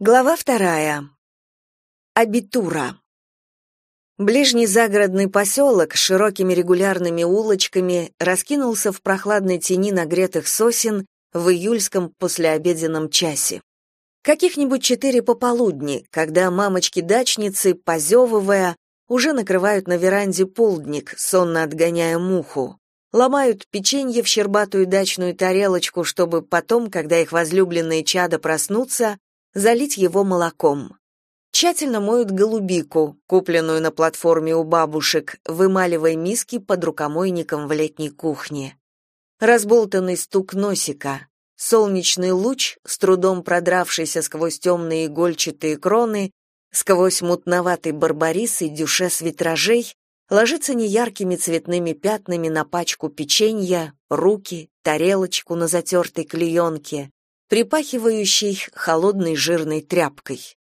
Глава вторая. Абитура. Ближний загородный поселок с широкими регулярными улочками раскинулся в прохладной тени нагретых сосен в июльском послеобеденном часе. Каких-нибудь четыре пополудни, когда мамочки-дачницы, позевывая, уже накрывают на веранде полдник, сонно отгоняя муху. Ломают печенье в щербатую дачную тарелочку, чтобы потом, когда их возлюбленные чада проснутся, залить его молоком. Тщательно моют голубику, купленную на платформе у бабушек, вымаливая миски под рукомойником в летней кухне. Разболтанный стук носика, солнечный луч, с трудом продравшийся сквозь темные игольчатые кроны, сквозь мутноватый барбарис и дюшес витражей, ложится неяркими цветными пятнами на пачку печенья, руки, тарелочку на затертой клеенке, припахивающей холодной жирной тряпкой.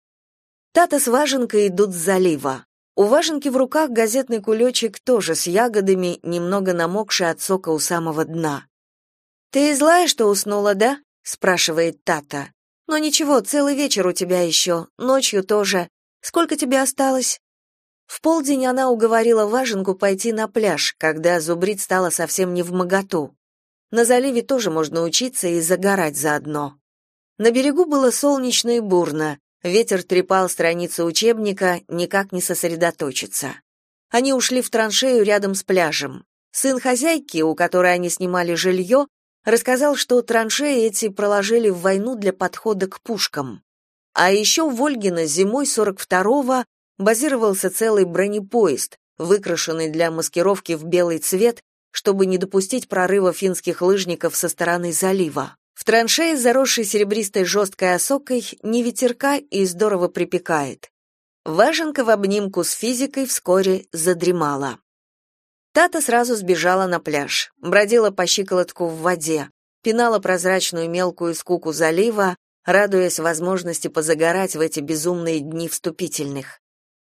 Тата с Важенкой идут с залива. У Важенки в руках газетный кулечек тоже с ягодами, немного намокший от сока у самого дна. «Ты злая, что уснула, да?» — спрашивает Тата. «Но ничего, целый вечер у тебя еще, ночью тоже. Сколько тебе осталось?» В полдень она уговорила Важенку пойти на пляж, когда зубрить стало совсем не в моготу. На заливе тоже можно учиться и загорать заодно. На берегу было солнечно и бурно, ветер трепал страницы учебника, никак не сосредоточиться. Они ушли в траншею рядом с пляжем. Сын хозяйки, у которой они снимали жилье, рассказал, что траншеи эти проложили в войну для подхода к пушкам. А еще в Ольгино зимой 42-го базировался целый бронепоезд, выкрашенный для маскировки в белый цвет чтобы не допустить прорыва финских лыжников со стороны залива. В траншее, заросшей серебристой жесткой осокой, не ветерка и здорово припекает. Важенка в обнимку с физикой вскоре задремала. Тата сразу сбежала на пляж, бродила по щиколотку в воде, пинала прозрачную мелкую скуку залива, радуясь возможности позагорать в эти безумные дни вступительных.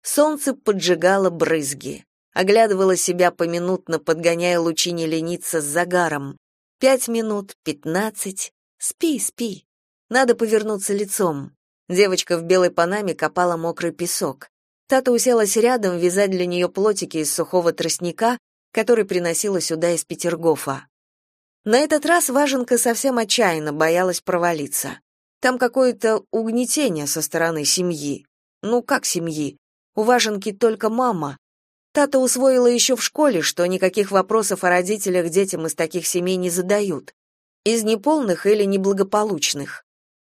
Солнце поджигало брызги оглядывала себя поминутно, подгоняя лучи не лениться с загаром. Пять минут, пятнадцать. Спи, спи. Надо повернуться лицом. Девочка в белой панаме копала мокрый песок. Тата уселась рядом вязать для нее плотики из сухого тростника, который приносила сюда из Петергофа. На этот раз Важенка совсем отчаянно боялась провалиться. Там какое-то угнетение со стороны семьи. Ну, как семьи? У Важенки только мама, Тата усвоила еще в школе, что никаких вопросов о родителях детям из таких семей не задают. Из неполных или неблагополучных.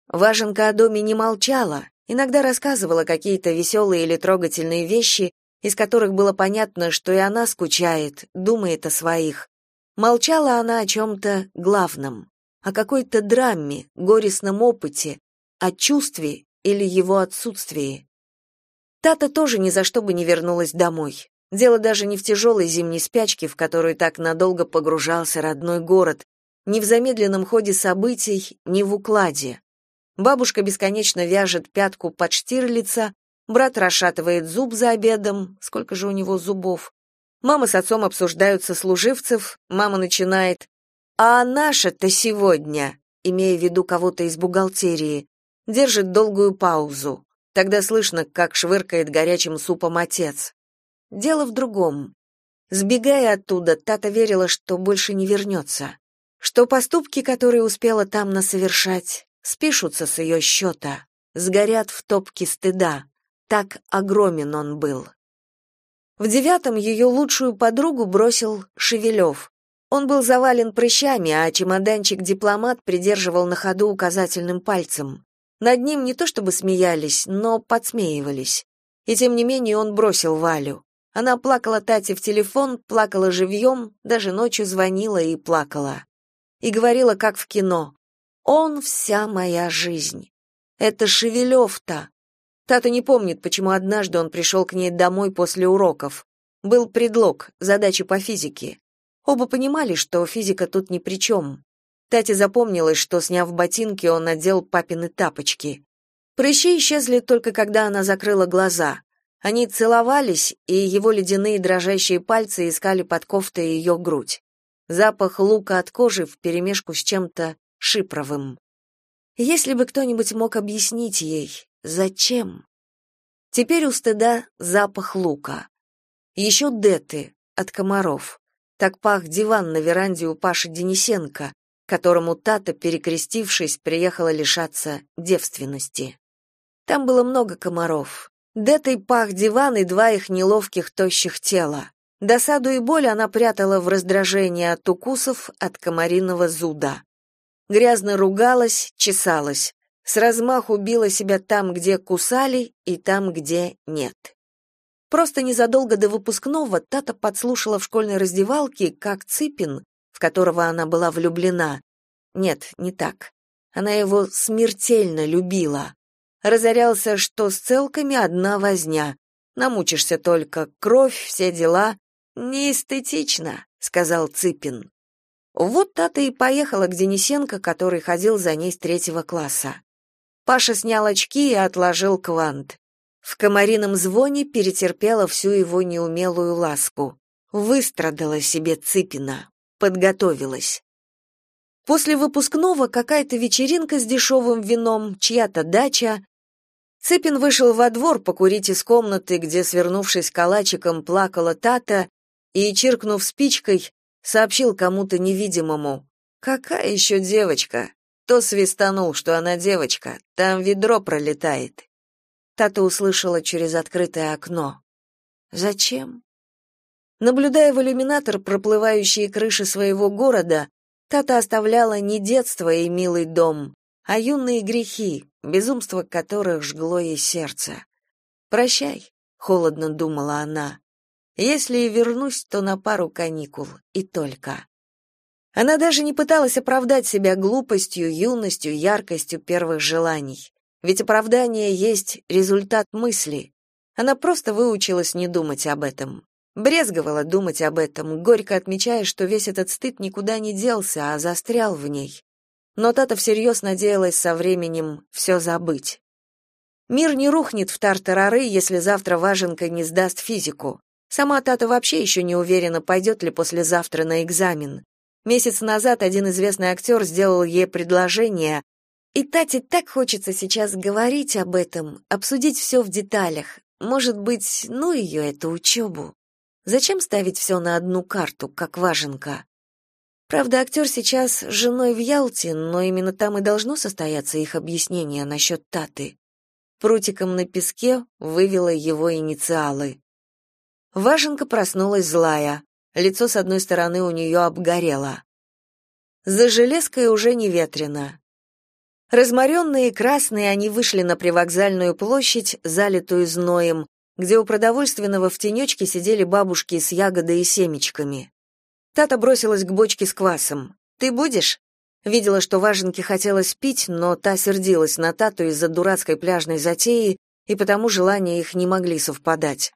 Важенка о доме не молчала, иногда рассказывала какие-то веселые или трогательные вещи, из которых было понятно, что и она скучает, думает о своих. Молчала она о чем-то главном, о какой-то драме, горестном опыте, о чувстве или его отсутствии. Тата тоже ни за что бы не вернулась домой. Дело даже не в тяжелой зимней спячке, в которую так надолго погружался родной город, не в замедленном ходе событий, не в укладе. Бабушка бесконечно вяжет пятку под штирлица, брат расшатывает зуб за обедом, сколько же у него зубов. Мама с отцом обсуждают сослуживцев, мама начинает «А наша-то сегодня», имея в виду кого-то из бухгалтерии, держит долгую паузу. Тогда слышно, как швыркает горячим супом отец. Дело в другом. Сбегая оттуда, Тата верила, что больше не вернется, что поступки, которые успела там насовершать, спишутся с ее счета, сгорят в топке стыда. Так огромен он был. В девятом ее лучшую подругу бросил Шевелев. Он был завален прыщами, а чемоданчик-дипломат придерживал на ходу указательным пальцем. Над ним не то чтобы смеялись, но подсмеивались. И тем не менее он бросил Валю. Она плакала Тате в телефон, плакала живьем, даже ночью звонила и плакала. И говорила, как в кино. «Он вся моя жизнь. Это Шевелев-то». Тата не помнит, почему однажды он пришел к ней домой после уроков. Был предлог, задачи по физике. Оба понимали, что физика тут ни при чем. Тате запомнилось, что, сняв ботинки, он надел папины тапочки. Прыщи исчезли только когда она закрыла глаза. Они целовались, и его ледяные дрожащие пальцы искали под кофтой ее грудь. Запах лука от кожи вперемешку с чем-то шипровым. Если бы кто-нибудь мог объяснить ей, зачем? Теперь у стыда запах лука. Еще деты от комаров. Так пах диван на веранде у Паши Денисенко, которому Тата, перекрестившись, приехала лишаться девственности. Там было много комаров. Детой пах диван и два их неловких тощих тела. Досаду и боль она прятала в раздражении от укусов от комариного зуда. Грязно ругалась, чесалась. С размаху била себя там, где кусали, и там, где нет. Просто незадолго до выпускного Тата подслушала в школьной раздевалке, как Ципин, в которого она была влюблена. Нет, не так. Она его смертельно любила. Разорялся, что с целками одна возня. Намучишься только, кровь, все дела, «Неэстетично», — сказал Цыпин. Вот Тата и поехала к Денисенко, который ходил за ней с третьего класса. Паша снял очки и отложил квант. В комарином звоне перетерпела всю его неумелую ласку. Выстрадала себе Цыпина. Подготовилась. После выпускного какая-то вечеринка с дешевым вином, чья-то дача. Цыпин вышел во двор покурить из комнаты, где, свернувшись калачиком, плакала Тата, и, чиркнув спичкой, сообщил кому-то невидимому. «Какая еще девочка?» То свистанул, что она девочка, там ведро пролетает. Тата услышала через открытое окно. «Зачем?» Наблюдая в иллюминатор проплывающие крыши своего города, Тата оставляла не детство и милый дом, а юные грехи, безумство которых жгло ей сердце. «Прощай», — холодно думала она. Если и вернусь, то на пару каникул, и только. Она даже не пыталась оправдать себя глупостью, юностью, яркостью первых желаний. Ведь оправдание есть результат мысли. Она просто выучилась не думать об этом. Брезговала думать об этом, горько отмечая, что весь этот стыд никуда не делся, а застрял в ней. Но Тата всерьез надеялась со временем все забыть. Мир не рухнет в тартарары, если завтра Важенка не сдаст физику. Сама Тата вообще еще не уверена, пойдет ли послезавтра на экзамен. Месяц назад один известный актер сделал ей предложение, и Тате так хочется сейчас говорить об этом, обсудить все в деталях. Может быть, ну ее эту учебу. Зачем ставить все на одну карту, как важенка? Правда, актер сейчас с женой в Ялте, но именно там и должно состояться их объяснение насчет Таты. Прутиком на песке вывела его инициалы. Важенка проснулась злая. Лицо с одной стороны у нее обгорело. За железкой уже не ветрено. Разморенные и красные они вышли на привокзальную площадь, залитую зноем, где у продовольственного в тенечке сидели бабушки с ягодой и семечками. Тата бросилась к бочке с квасом. «Ты будешь?» Видела, что Важенке хотелось пить, но та сердилась на Тату из-за дурацкой пляжной затеи, и потому желания их не могли совпадать.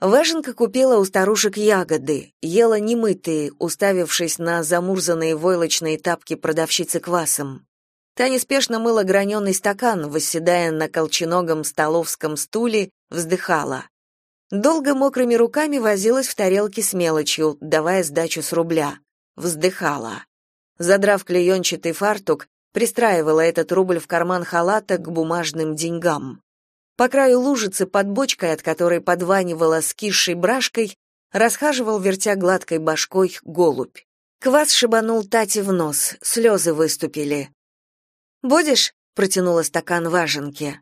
Важенка купила у старушек ягоды, ела немытые, уставившись на замурзанные войлочные тапки продавщицы квасом. Та неспешно мыла граненый стакан, восседая на колченогом столовском стуле, вздыхала. Долго мокрыми руками возилась в тарелке с мелочью, давая сдачу с рубля. Вздыхала. Задрав клеенчатый фартук, пристраивала этот рубль в карман халата к бумажным деньгам. По краю лужицы под бочкой, от которой подванивала скисшей брашкой, расхаживал, вертя гладкой башкой, голубь. Квас шибанул Тате в нос, слезы выступили. «Будешь?» — протянула стакан важенки.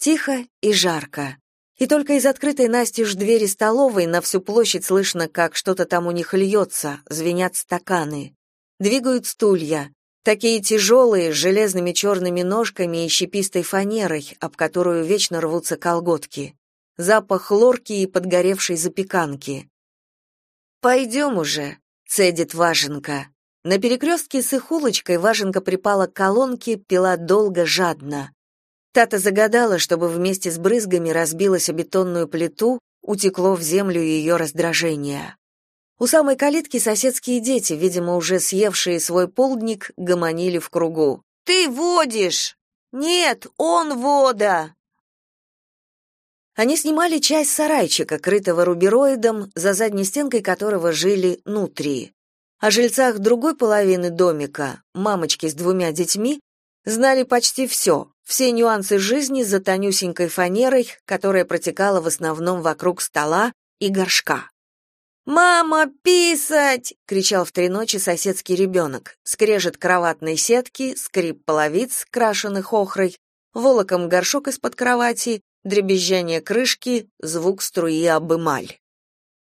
Тихо и жарко. И только из открытой настежь двери столовой на всю площадь слышно, как что-то там у них льется, звенят стаканы. Двигают стулья. Такие тяжелые, с железными черными ножками и щепистой фанерой, об которую вечно рвутся колготки. Запах хлорки и подгоревшей запеканки. «Пойдем уже», — цедит Важенка. На перекрестке с их улочкой Важенка припала к колонке, пила долго, жадно. Тата загадала, чтобы вместе с брызгами разбилась о бетонную плиту, утекло в землю ее раздражение. У самой калитки соседские дети, видимо, уже съевшие свой полдник, гомонили в кругу. «Ты водишь!» «Нет, он вода!» Они снимали часть сарайчика, крытого рубероидом, за задней стенкой которого жили нутрии. О жильцах другой половины домика, мамочки с двумя детьми, Знали почти все, все нюансы жизни за тонюсенькой фанерой, которая протекала в основном вокруг стола и горшка. «Мама, писать!» — кричал в три ночи соседский ребенок. Скрежет кроватной сетки, скрип половиц, крашеных охрой, волоком горшок из-под кровати, дребезжание крышки, звук струи об эмаль.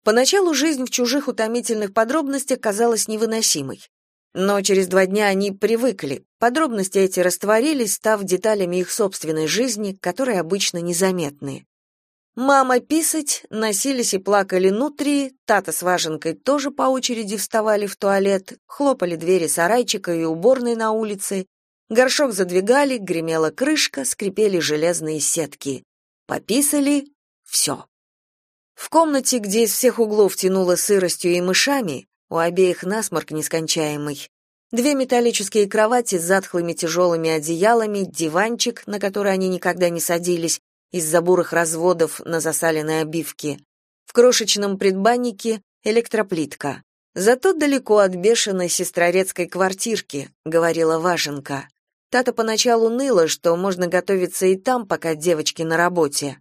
Поначалу жизнь в чужих утомительных подробностях казалась невыносимой. Но через два дня они привыкли, подробности эти растворились, став деталями их собственной жизни, которые обычно незаметны. Мама писать, носились и плакали нутри, Тата с Важенкой тоже по очереди вставали в туалет, хлопали двери сарайчика и уборной на улице, горшок задвигали, гремела крышка, скрипели железные сетки. Пописали — все. В комнате, где из всех углов тянуло сыростью и мышами, у обеих насморк нескончаемый, две металлические кровати с затхлыми тяжелыми одеялами, диванчик, на который они никогда не садились, из-за бурых разводов на засаленной обивке. В крошечном предбаннике электроплитка. Зато далеко от бешеной сестрорецкой квартирки, говорила Важенка. Тата поначалу ныла, что можно готовиться и там, пока девочки на работе.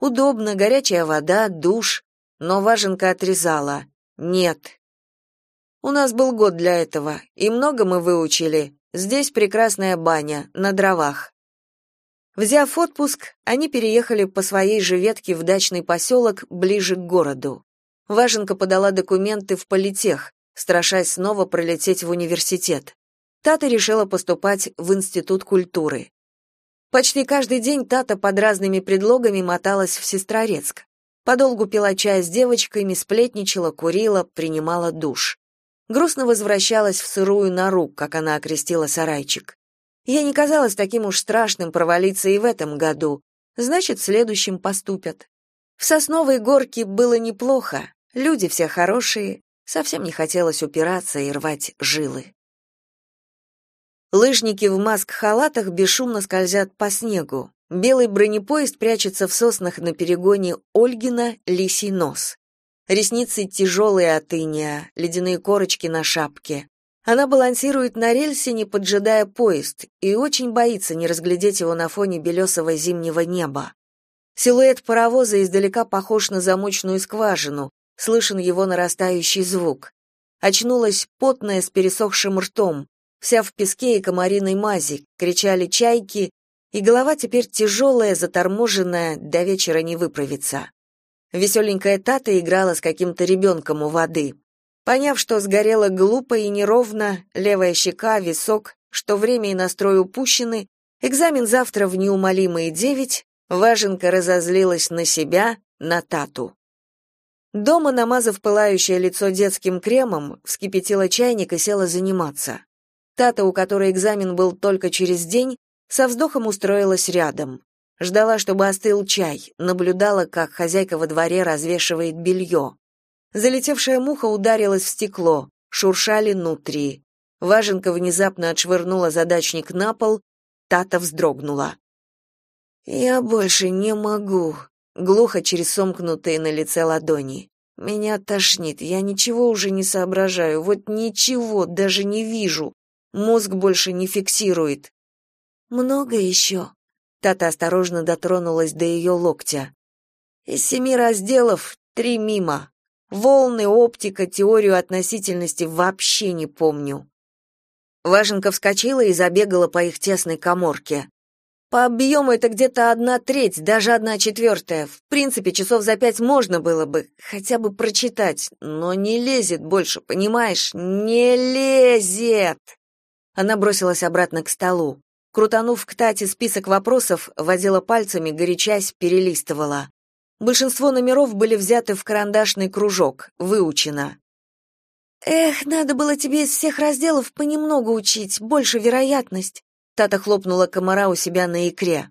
Удобно, горячая вода, душ. Но Важенка отрезала. Нет. У нас был год для этого, и много мы выучили. Здесь прекрасная баня, на дровах. Взяв отпуск, они переехали по своей же ветке в дачный поселок ближе к городу. Важенка подала документы в политех, страшась снова пролететь в университет. Тата решила поступать в Институт культуры. Почти каждый день Тата под разными предлогами моталась в Сестрорецк. Подолгу пила чай с девочками, сплетничала, курила, принимала душ. Грустно возвращалась в сырую нору, как она окрестила сарайчик. Ей не казалось таким уж страшным провалиться и в этом году. Значит, в следующем поступят. В Сосновой горке было неплохо. Люди все хорошие. Совсем не хотелось упираться и рвать жилы. Лыжники в маск-халатах бесшумно скользят по снегу. Белый бронепоезд прячется в соснах на перегоне Ольгина Лисий нос. Ресницы тяжелые от иния, ледяные корочки на шапке. Она балансирует на рельсе, не поджидая поезд, и очень боится не разглядеть его на фоне белесого зимнего неба. Силуэт паровоза издалека похож на замочную скважину, слышен его нарастающий звук. Очнулась потная с пересохшим ртом, вся в песке и комариной мази, кричали чайки, и голова теперь тяжелая, заторможенная, до вечера не выправится. Веселенькая Тата играла с каким-то ребенком у воды. Поняв, что сгорело глупо и неровно, левая щека, висок, что время и настрой упущены, экзамен завтра в неумолимые девять, Важенка разозлилась на себя, на Тату. Дома, намазав пылающее лицо детским кремом, вскипятила чайник и села заниматься. Тата, у которой экзамен был только через день, со вздохом устроилась рядом. Ждала, чтобы остыл чай, наблюдала, как хозяйка во дворе развешивает белье. Залетевшая муха ударилась в стекло, шуршали нутри. Важенка внезапно отшвырнула задачник на пол, Тата вздрогнула. «Я больше не могу», — глухо через сомкнутые на лице ладони. «Меня тошнит, я ничего уже не соображаю, вот ничего, даже не вижу. Мозг больше не фиксирует». «Много еще?» Тата осторожно дотронулась до ее локтя. «Из семи разделов три мимо», Волны, оптика, теорию относительности вообще не помню. Важенка вскочила и забегала по их тесной коморке. По объему это где-то одна треть, даже одна четвертая. В принципе, часов за пять можно было бы хотя бы прочитать, но не лезет больше, понимаешь? Не лезет. Она бросилась обратно к столу. Крутанув к Тате список вопросов, водила пальцами, горячась, перелистывала. Большинство номеров были взяты в карандашный кружок, выучено. Эх, надо было тебе из всех разделов понемногу учить, больше вероятность. Тата хлопнула комара у себя на икре.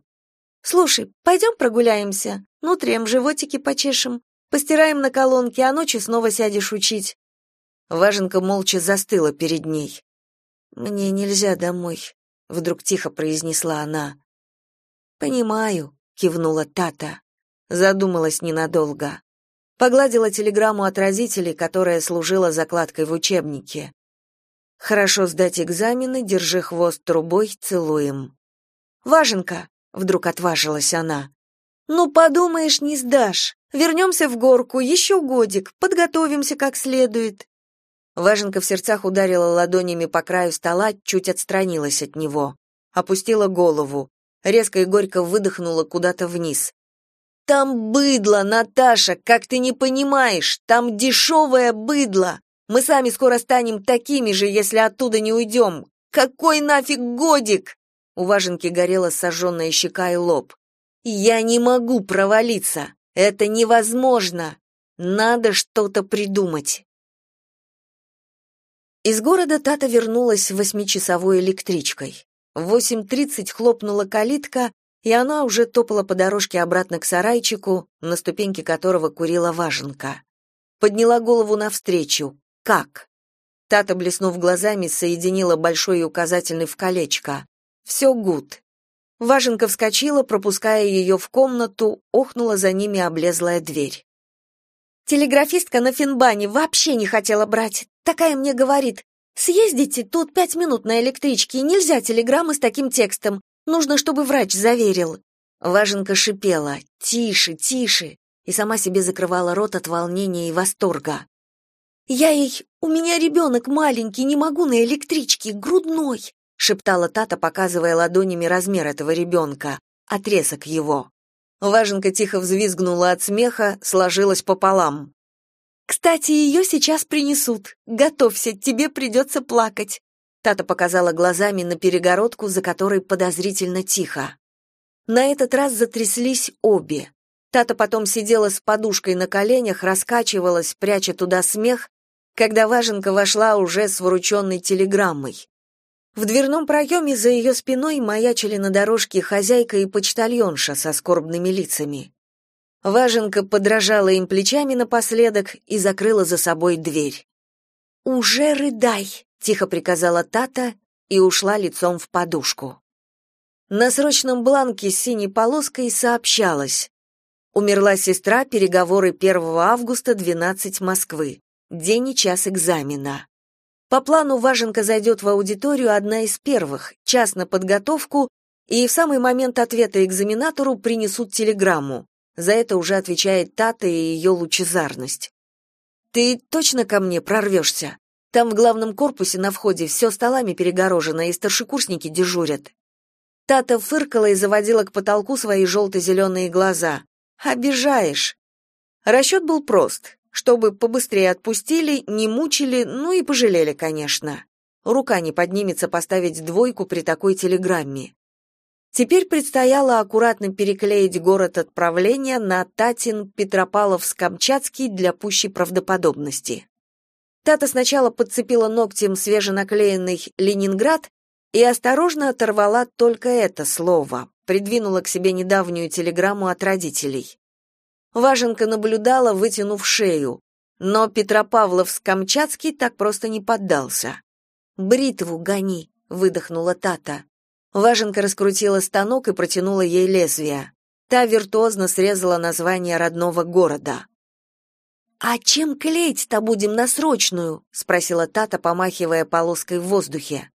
Слушай, пойдем прогуляемся, нутрем животики почешем, постираем на колонке, а ночью снова сядешь учить. Важенка молча застыла перед ней. Мне нельзя домой, вдруг тихо произнесла она. Понимаю, кивнула Тата задумалась ненадолго. Погладила телеграмму от родителей, которая служила закладкой в учебнике. Хорошо сдать экзамены, держи хвост трубой, целуем. Важенка, вдруг отважилась она. Ну, подумаешь, не сдашь. Вернемся в горку, еще годик, подготовимся как следует. Важенка в сердцах ударила ладонями по краю стола, чуть отстранилась от него. Опустила голову. Резко и горько выдохнула куда-то вниз. «Там быдло, Наташа, как ты не понимаешь! Там дешевое быдло! Мы сами скоро станем такими же, если оттуда не уйдем. Какой нафиг годик? У Важенки горела сожженная щека и лоб. Я не могу провалиться. Это невозможно. Надо что-то придумать. Из города Тата вернулась восьмичасовой электричкой. В 8.30 хлопнула калитка, и она уже топала по дорожке обратно к сарайчику, на ступеньке которого курила важенка. Подняла голову навстречу. Как? Тата, блеснув глазами, соединила большой и указательный в колечко. Все гуд. Важенка вскочила, пропуская ее в комнату, охнула за ними облезлая дверь. Телеграфистка на Финбане вообще не хотела брать. Такая мне говорит: "Съездите, тут пять минут на электричке, нельзя телеграммы с таким текстом. Нужно, чтобы врач заверил". Важенка шипела: "Тише, тише", и сама себе закрывала рот от волнения и восторга. «Я ей... У меня ребенок маленький, не могу на электричке, грудной!» шептала Тата, показывая ладонями размер этого ребенка, отрезок его. Важенка тихо взвизгнула от смеха, сложилась пополам. «Кстати, ее сейчас принесут. Готовься, тебе придется плакать». Тата показала глазами на перегородку, за которой подозрительно тихо. На этот раз затряслись обе. Тата потом сидела с подушкой на коленях, раскачивалась, пряча туда смех, когда Важенка вошла уже с врученной телеграммой. В дверном проеме за ее спиной маячили на дорожке хозяйка и почтальонша со скорбными лицами. Важенка подражала им плечами напоследок и закрыла за собой дверь. «Уже рыдай!» — тихо приказала Тата и ушла лицом в подушку. На срочном бланке с синей полоской сообщалось. Умерла сестра, переговоры 1 августа, 12 Москвы. День и час экзамена. По плану Важенка зайдет в аудиторию одна из первых, час на подготовку, и в самый момент ответа экзаменатору принесут телеграмму. За это уже отвечает Тата и ее лучезарность. «Ты точно ко мне прорвешься? Там в главном корпусе на входе все столами перегорожено, и старшекурсники дежурят». Тата фыркала и заводила к потолку свои желто-зеленые глаза. «Обижаешь». Расчет был прост чтобы побыстрее отпустили, не мучили, ну и пожалели, конечно. Рука не поднимется поставить двойку при такой телеграмме. Теперь предстояло аккуратно переклеить город отправления на Татин Петропавловск-Камчатский для пущей правдоподобности. Тата сначала подцепила ногтем свеженаклеенный «Ленинград» и осторожно оторвала только это слово, придвинула к себе недавнюю телеграмму от родителей. Важенка наблюдала, вытянув шею, но Петропавловск-Камчатский так просто не поддался. «Бритву гони», — выдохнула Тата. Важенка раскрутила станок и протянула ей лезвие. Та виртуозно срезала название родного города. «А чем клеить-то будем на срочную?» — спросила Тата, помахивая полоской в воздухе.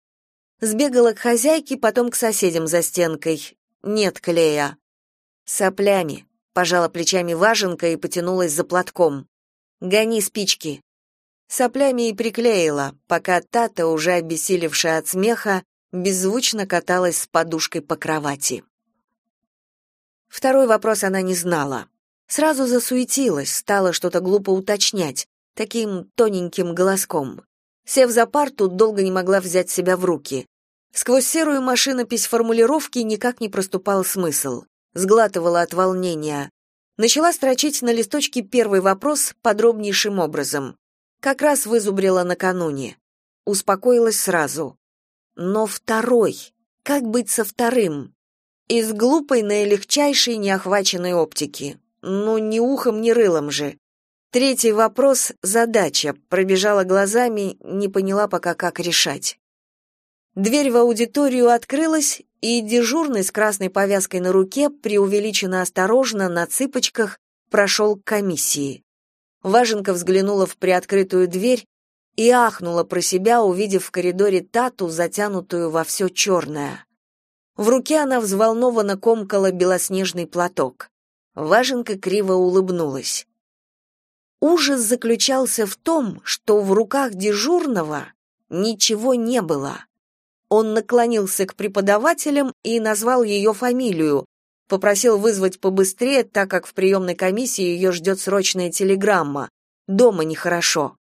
Сбегала к хозяйке, потом к соседям за стенкой. Нет клея. Соплями пожала плечами Важенка и потянулась за платком. Гони спички. Соплями и приклеила, пока Тата, уже обессилевшая от смеха, беззвучно каталась с подушкой по кровати. Второй вопрос она не знала. Сразу засуетилась, стала что-то глупо уточнять, таким тоненьким голоском. Сев за парту, долго не могла взять себя в руки. Сквозь серую машинопись формулировки никак не проступал смысл сглатывала от волнения. Начала строчить на листочке первый вопрос подробнейшим образом. Как раз вызубрила накануне. Успокоилась сразу. Но второй. Как быть со вторым? Из глупой наилегчайшей неохваченной оптики. Ну, ни ухом, ни рылом же. Третий вопрос — задача. Пробежала глазами, не поняла пока, как решать. Дверь в аудиторию открылась, и дежурный с красной повязкой на руке преувеличенно осторожно на цыпочках прошел к комиссии. Важенка взглянула в приоткрытую дверь и ахнула про себя, увидев в коридоре Тату, затянутую во все черное. В руке она взволнованно комкала белоснежный платок. Важенка криво улыбнулась. Ужас заключался в том, что в руках дежурного ничего не было. Он наклонился к преподавателям и назвал ее фамилию, попросил вызвать побыстрее, так как в приемной комиссии ее ждет срочная телеграмма. Дома нехорошо.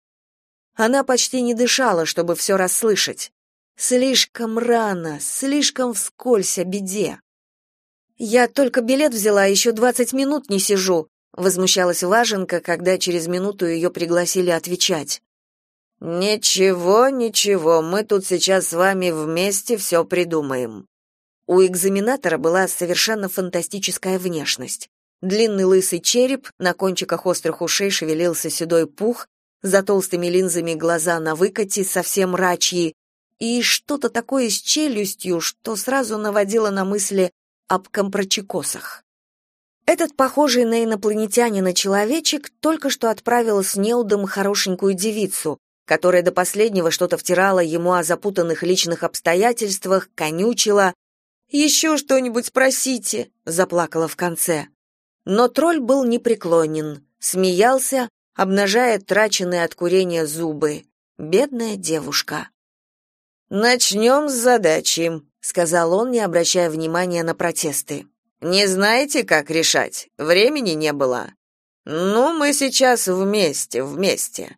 Она почти не дышала, чтобы все расслышать. Слишком рано, слишком вскользь о беде. «Я только билет взяла, еще двадцать минут не сижу», возмущалась Важенка, когда через минуту ее пригласили отвечать. Ничего, ничего, мы тут сейчас с вами вместе все придумаем. У экзаменатора была совершенно фантастическая внешность. Длинный лысый череп, на кончиках острых ушей шевелился седой пух, за толстыми линзами глаза на выкате, совсем рачьи, и что-то такое с челюстью, что сразу наводило на мысли об компрочекосах. Этот похожий на инопланетянина человечек только что отправил с Неудом хорошенькую девицу, которая до последнего что-то втирала ему о запутанных личных обстоятельствах, конючила. «Еще что-нибудь спросите», — заплакала в конце. Но тролль был непреклонен, смеялся, обнажая траченные от курения зубы. Бедная девушка. «Начнем с задачи», — сказал он, не обращая внимания на протесты. «Не знаете, как решать? Времени не было». «Ну, мы сейчас вместе, вместе.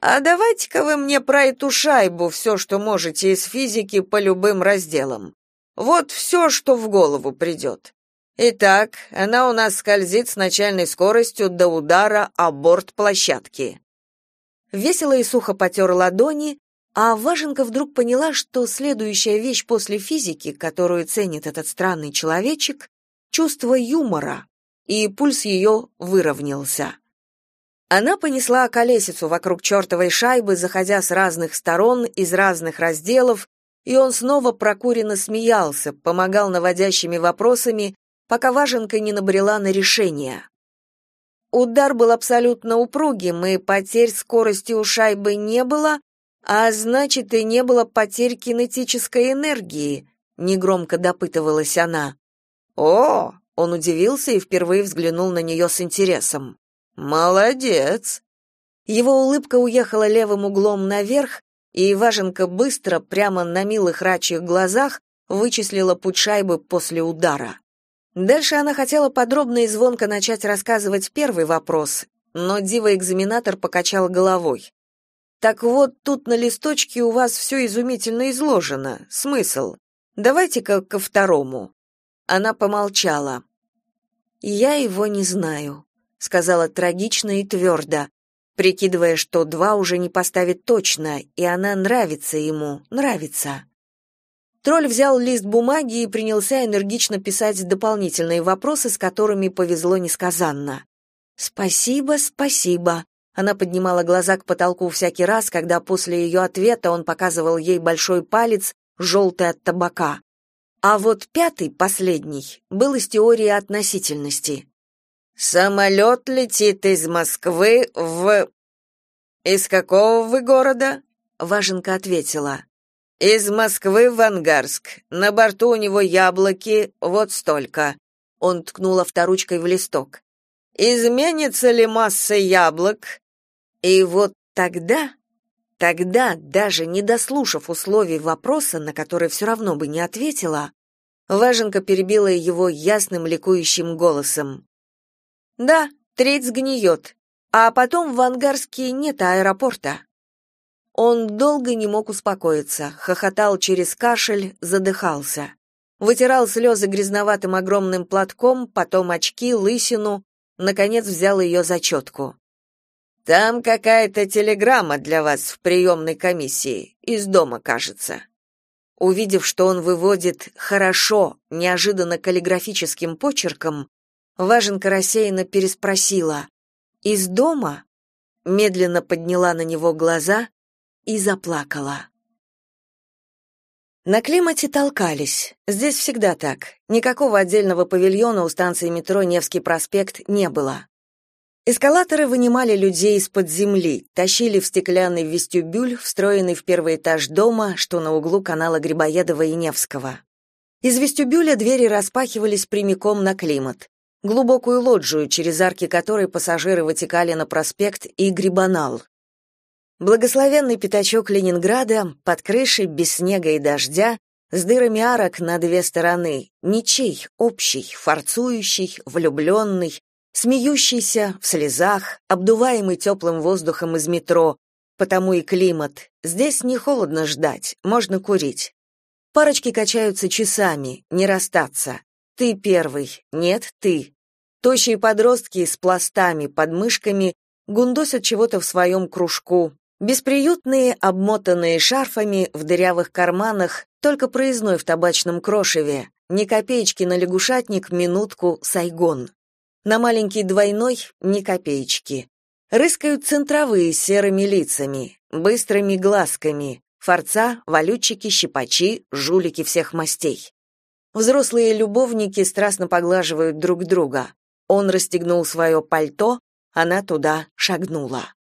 А давайте-ка вы мне про эту шайбу все, что можете из физики по любым разделам. Вот все, что в голову придет. Итак, она у нас скользит с начальной скоростью до удара о борт площадки». Весело и сухо потер ладони, а Важенка вдруг поняла, что следующая вещь после физики, которую ценит этот странный человечек, чувство юмора, и пульс ее выровнялся. Она понесла колесицу вокруг чертовой шайбы, заходя с разных сторон, из разных разделов, и он снова прокуренно смеялся, помогал наводящими вопросами, пока Важенка не набрела на решение. Удар был абсолютно упругим, и потерь скорости у шайбы не было, а значит, и не было потерь кинетической энергии, негромко допытывалась она. О, он удивился и впервые взглянул на нее с интересом. Молодец. Его улыбка уехала левым углом наверх, и Важенка быстро, прямо на милых рачьих глазах, вычислила путь шайбы после удара. Дальше она хотела подробно и звонко начать рассказывать первый вопрос, но дива-экзаменатор покачал головой. Так вот, тут на листочке у вас все изумительно изложено. Смысл? Давайте-ка ко второму. Она помолчала. Я его не знаю, сказала трагично и твердо, прикидывая, что два уже не поставит точно, и она нравится ему, нравится. Тролль взял лист бумаги и принялся энергично писать дополнительные вопросы, с которыми повезло несказанно. «Спасибо, спасибо», она поднимала глаза к потолку всякий раз, когда после ее ответа он показывал ей большой палец, желтый от табака. А вот пятый, последний, был из теории относительности. «Самолет летит из Москвы в...» «Из какого вы города?» Важенка ответила. «Из Москвы в Ангарск. На борту у него яблоки, вот столько». Он ткнул авторучкой в листок. «Изменится ли масса яблок, и вот тогда, тогда, даже не дослушав условий вопроса, на который все равно бы не ответила, Важенка перебила его ясным ликующим голосом. «Да, треть сгниет, а потом в Ангарске нет аэропорта». Он долго не мог успокоиться, хохотал через кашель, задыхался. Вытирал слезы грязноватым огромным платком, потом очки, лысину, наконец взял ее зачетку. Там какая-то телеграмма для вас в приемной комиссии, из дома, кажется. Увидев, что он выводит хорошо, неожиданно каллиграфическим почерком, Важенка рассеянно переспросила: "Из дома?" Медленно подняла на него глаза и заплакала. На климате толкались. Здесь всегда так. Никакого отдельного павильона у станции метро Невский проспект не было. Эскалаторы вынимали людей из-под земли, тащили в стеклянный вестибюль, встроенный в первый этаж дома, что на углу канала Грибоедова и Невского. Из вестибюля двери распахивались прямиком на климат. Глубокую лоджию, через арки которой пассажиры вытекали на проспект и Грибанал. Благословенный пятачок Ленинграда, под крышей, без снега и дождя, с дырами арок на две стороны, ничей, общий, форцующий, влюбленный, смеющийся, в слезах, обдуваемый теплым воздухом из метро, потому и климат. Здесь не холодно ждать, можно курить. Парочки качаются часами, не расстаться. Ты первый, нет, ты. Тощие подростки с пластами под мышками гундосят чего-то в своем кружку. Бесприютные, обмотанные шарфами в дырявых карманах, только проездной в табачном крошеве. Ни копеечки на лягушатник, минутку, Сайгон. На маленький двойной ни копеечки. Рыскают центровые серыми лицами, быстрыми глазками, форца, валютчики, щипачи, жулики всех мастей. Взрослые любовники страстно поглаживают друг друга. Он расстегнул свое пальто, она туда шагнула.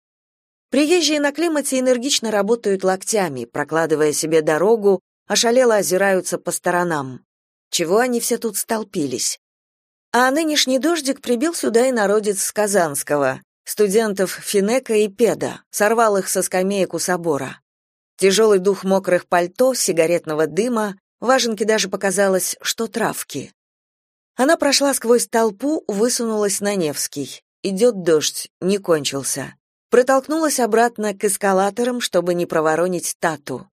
Приезжие на климате энергично работают локтями, прокладывая себе дорогу, ошалело озираются по сторонам. Чего они все тут столпились? А нынешний дождик прибил сюда и народец с Казанского, студентов Финека и Педа, сорвал их со скамеек у собора. Тяжелый дух мокрых пальто, сигаретного дыма, Важенке даже показалось, что травки. Она прошла сквозь толпу, высунулась на Невский. Идет дождь, не кончился. Протолкнулась обратно к эскалаторам, чтобы не проворонить тату.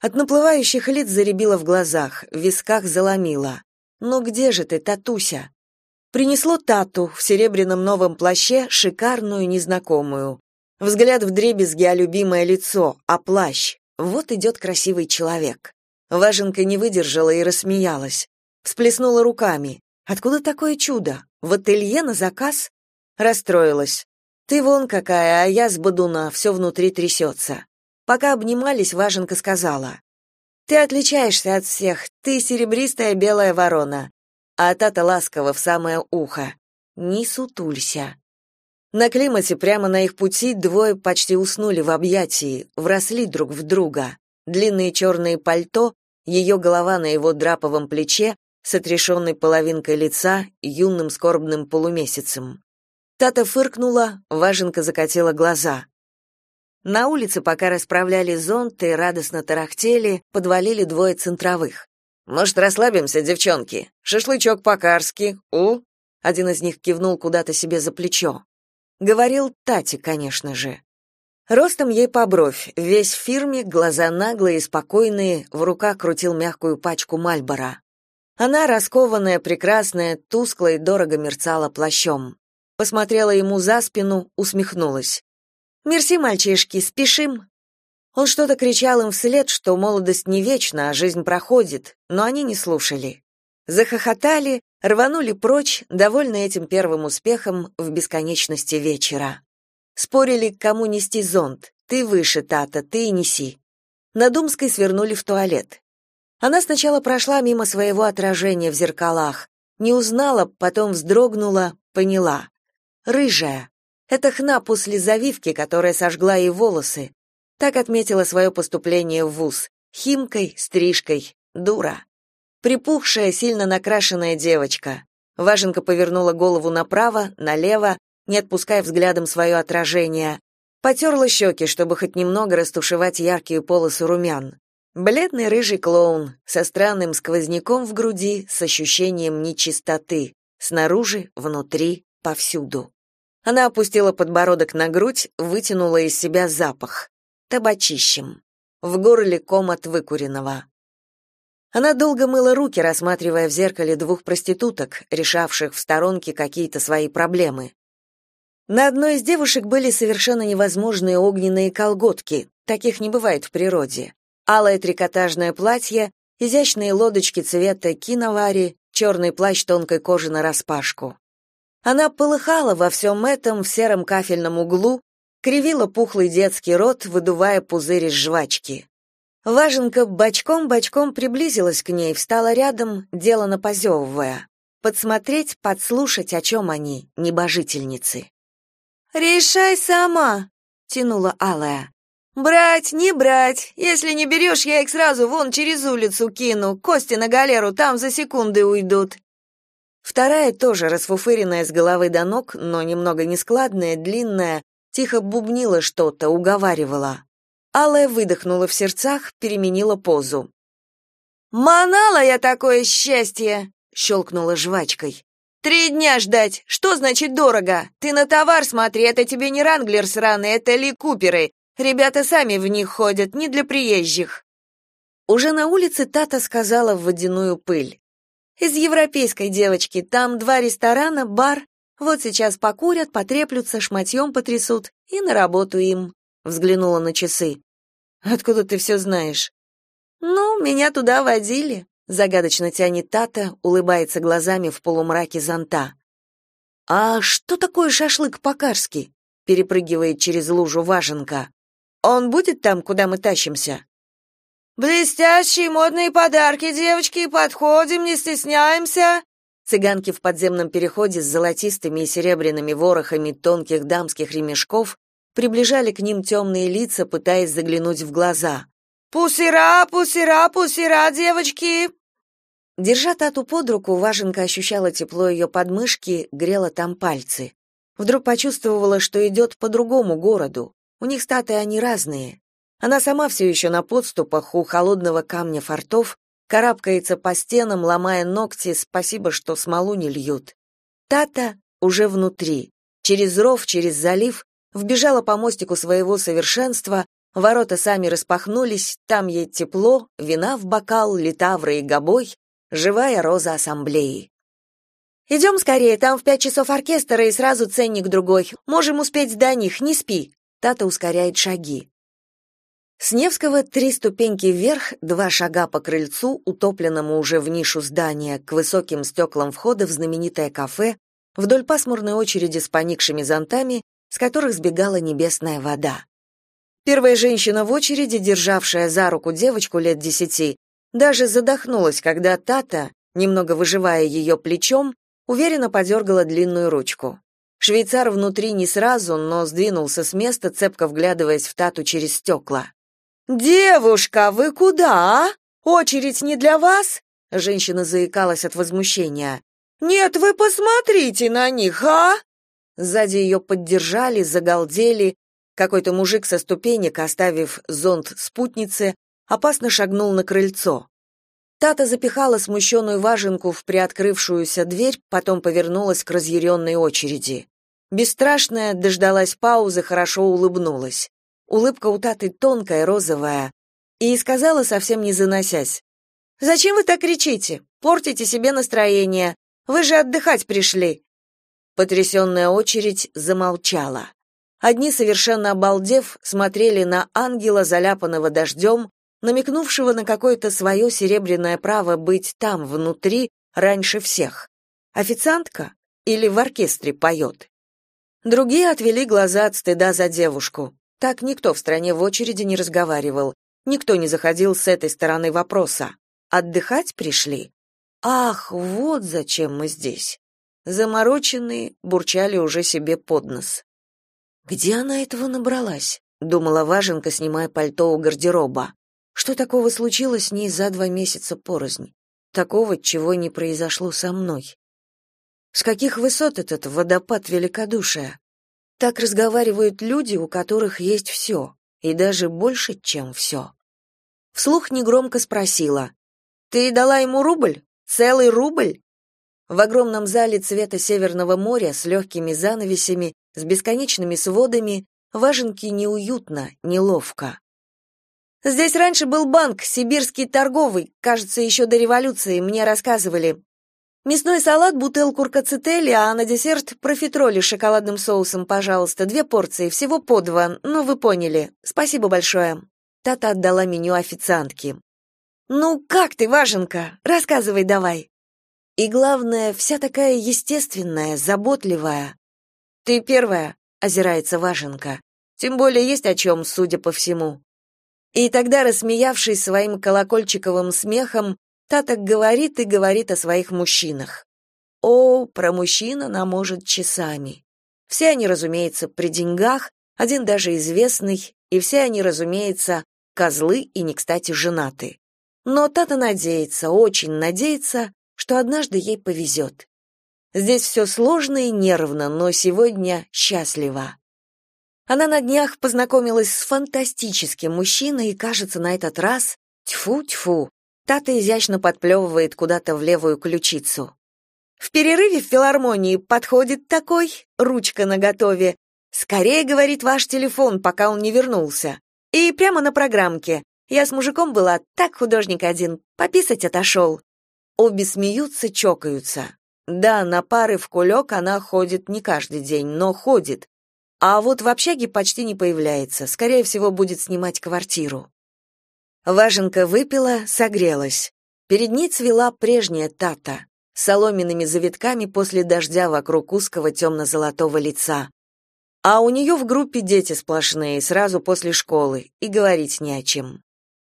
От наплывающих лиц заребило в глазах, в висках заломило. «Ну где же ты, татуся?» Принесло Тату в серебряном новом плаще, шикарную незнакомую. Взгляд в дребезги, а любимое лицо, а плащ. Вот идет красивый человек. Важенка не выдержала и рассмеялась. Всплеснула руками. Откуда такое чудо? В ателье на заказ? Расстроилась. Ты вон какая, а я с бодуна, все внутри трясется. Пока обнимались, Важенка сказала. Ты отличаешься от всех, ты серебристая белая ворона а Тата ласково в самое ухо. «Не сутулься». На климате прямо на их пути двое почти уснули в объятии, вросли друг в друга. Длинные черные пальто, ее голова на его драповом плече, с отрешенной половинкой лица, юным скорбным полумесяцем. Тата фыркнула, Важенка закатила глаза. На улице, пока расправляли зонты, радостно тарахтели, подвалили двое центровых. Может, расслабимся, девчонки? Шашлычок по-карски, у?» Один из них кивнул куда-то себе за плечо. Говорил Тати, конечно же. Ростом ей по бровь, весь в фирме, глаза наглые и спокойные, в руках крутил мягкую пачку Мальбора. Она, раскованная, прекрасная, тускло и дорого мерцала плащом. Посмотрела ему за спину, усмехнулась. «Мерси, мальчишки, спешим!» Он что-то кричал им вслед, что молодость не вечна, а жизнь проходит, но они не слушали. Захохотали, рванули прочь, довольны этим первым успехом в бесконечности вечера. Спорили, кому нести зонт. Ты выше, Тата, ты и неси. На Думской свернули в туалет. Она сначала прошла мимо своего отражения в зеркалах, не узнала, потом вздрогнула, поняла. Рыжая. Это хна после завивки, которая сожгла ей волосы, так отметила свое поступление в вуз. Химкой, стрижкой, дура. Припухшая, сильно накрашенная девочка. Важенка повернула голову направо, налево, не отпуская взглядом свое отражение. Потерла щеки, чтобы хоть немного растушевать яркие полосы румян. Бледный рыжий клоун, со странным сквозняком в груди, с ощущением нечистоты, снаружи, внутри, повсюду. Она опустила подбородок на грудь, вытянула из себя запах табачищем. В горле ком от выкуренного. Она долго мыла руки, рассматривая в зеркале двух проституток, решавших в сторонке какие-то свои проблемы. На одной из девушек были совершенно невозможные огненные колготки, таких не бывает в природе. Алое трикотажное платье, изящные лодочки цвета киновари, черный плащ тонкой кожи нараспашку. Она полыхала во всем этом в сером кафельном углу, кривила пухлый детский рот, выдувая пузырь из жвачки. Важенка бочком-бочком приблизилась к ней, встала рядом, делано позевывая. Подсмотреть, подслушать, о чем они, небожительницы. «Решай сама», — тянула Алая. «Брать, не брать. Если не берешь, я их сразу вон через улицу кину. Кости на галеру, там за секунды уйдут». Вторая, тоже расфуфыренная с головы до ног, но немного нескладная, длинная, тихо бубнила что-то, уговаривала. Алая выдохнула в сердцах, переменила позу. «Манала я такое счастье!» — щелкнула жвачкой. «Три дня ждать! Что значит дорого? Ты на товар смотри, это тебе не Ранглер сраный, это Ли Куперы. Ребята сами в них ходят, не для приезжих». Уже на улице Тата сказала в водяную пыль. «Из европейской девочки, там два ресторана, бар. Вот сейчас покурят, потреплются, шматьем потрясут, и на работу им». Взглянула на часы. «Откуда ты все знаешь?» «Ну, меня туда водили», — загадочно тянет Тата, улыбается глазами в полумраке зонта. «А что такое шашлык по-карски?» — перепрыгивает через лужу Важенка. «Он будет там, куда мы тащимся?» «Блестящие модные подарки, девочки, подходим, не стесняемся!» Цыганки в подземном переходе с золотистыми и серебряными ворохами тонких дамских ремешков приближали к ним темные лица, пытаясь заглянуть в глаза. «Пусира, пусира, пусира, девочки!» Держа Тату под руку, Важенка ощущала тепло ее подмышки, грела там пальцы. Вдруг почувствовала, что идет по другому городу. У них статы они разные. Она сама все еще на подступах у холодного камня фортов, карабкается по стенам, ломая ногти, спасибо, что смолу не льют. Тата уже внутри. Через ров, через залив, вбежала по мостику своего совершенства, Ворота сами распахнулись, там ей тепло, вина в бокал, литавры и гобой, живая роза ассамблеи. «Идем скорее, там в пять часов оркестра и сразу ценник другой. Можем успеть до них, не спи». Тата ускоряет шаги. С Невского три ступеньки вверх, два шага по крыльцу, утопленному уже в нишу здания, к высоким стеклам входа в знаменитое кафе, вдоль пасмурной очереди с поникшими зонтами, с которых сбегала небесная вода. Первая женщина в очереди, державшая за руку девочку лет десяти, даже задохнулась, когда Тата, немного выживая ее плечом, уверенно подергала длинную ручку. Швейцар внутри не сразу, но сдвинулся с места, цепко вглядываясь в Тату через стекла. «Девушка, вы куда, а? Очередь не для вас?» Женщина заикалась от возмущения. «Нет, вы посмотрите на них, а!» Сзади ее поддержали, загалдели, какой-то мужик со ступенек, оставив зонт спутнице, опасно шагнул на крыльцо. Тата запихала смущенную важенку в приоткрывшуюся дверь, потом повернулась к разъяренной очереди. Бесстрашная дождалась паузы, хорошо улыбнулась. Улыбка у Таты тонкая, розовая, и сказала, совсем не заносясь, «Зачем вы так кричите? Портите себе настроение. Вы же отдыхать пришли». Потрясенная очередь замолчала. Одни, совершенно обалдев, смотрели на ангела, заляпанного дождем, намекнувшего на какое-то свое серебряное право быть там, внутри, раньше всех. Официантка? Или в оркестре поет? Другие отвели глаза от стыда за девушку. Так никто в стране в очереди не разговаривал, никто не заходил с этой стороны вопроса. Отдыхать пришли? Ах, вот зачем мы здесь. Замороченные бурчали уже себе под нос. Где она этого набралась? думала Важенка, снимая пальто у гардероба. Что такого случилось с ней за два месяца порознь? Такого, чего не произошло со мной. С каких высот этот водопад великодушия? Так разговаривают люди, у которых есть все, и даже больше, чем все. Вслух негромко спросила: "Ты дала ему рубль? Целый рубль?" В огромном зале цвета Северного моря с легкими занавесями с бесконечными сводами, важенки неуютно, неловко. Здесь раньше был банк, сибирский торговый, кажется, еще до революции, мне рассказывали. Мясной салат, бутылку ркацетели, а на десерт профитроли с шоколадным соусом, пожалуйста, две порции, всего по два, ну вы поняли. Спасибо большое. Тата отдала меню официантке. Ну как ты, Важенка? Рассказывай давай. И главное, вся такая естественная, заботливая. Ты первая, озирается Важенка. Тем более есть о чем, судя по всему. И тогда, рассмеявшись своим колокольчиковым смехом, та так говорит и говорит о своих мужчинах. О, про мужчин она может часами. Все они, разумеется, при деньгах, один даже известный, и все они, разумеется, козлы и не кстати женаты. Но Тата надеется, очень надеется, что однажды ей повезет. Здесь все сложно и нервно, но сегодня счастлива. Она на днях познакомилась с фантастическим мужчиной и, кажется, на этот раз, тьфу-тьфу, Тата изящно подплевывает куда-то в левую ключицу. В перерыве в филармонии подходит такой, ручка наготове. «Скорее, — говорит ваш телефон, пока он не вернулся». И прямо на программке. Я с мужиком была, так художник один, пописать отошел. Обе смеются, чокаются. Да, на пары в кулек она ходит не каждый день, но ходит. А вот в общаге почти не появляется, скорее всего, будет снимать квартиру. Важенка выпила, согрелась. Перед ней цвела прежняя тата, соломенными завитками после дождя вокруг узкого темно-золотого лица. А у нее в группе дети сплошные, сразу после школы, и говорить не о чем.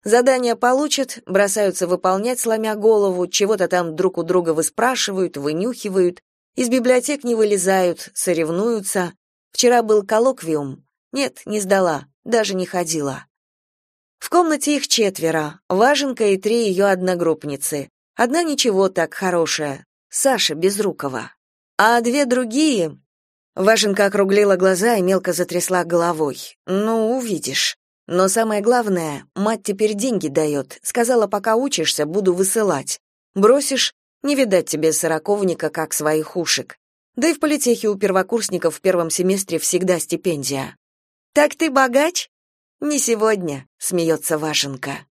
Задания получат, бросаются выполнять, сломя голову, чего-то там друг у друга выспрашивают, вынюхивают, из библиотек не вылезают, соревнуются, Вчера был коллоквиум. Нет, не сдала, даже не ходила. В комнате их четверо, Важенка и три ее одногруппницы. Одна ничего так хорошая, Саша Безрукова. А две другие... Важенка округлила глаза и мелко затрясла головой. «Ну, увидишь. Но самое главное, мать теперь деньги дает. Сказала, пока учишься, буду высылать. Бросишь, не видать тебе сороковника, как своих ушек. Да и в политехе у первокурсников в первом семестре всегда стипендия. «Так ты богач?» «Не сегодня», — смеется Вашенко.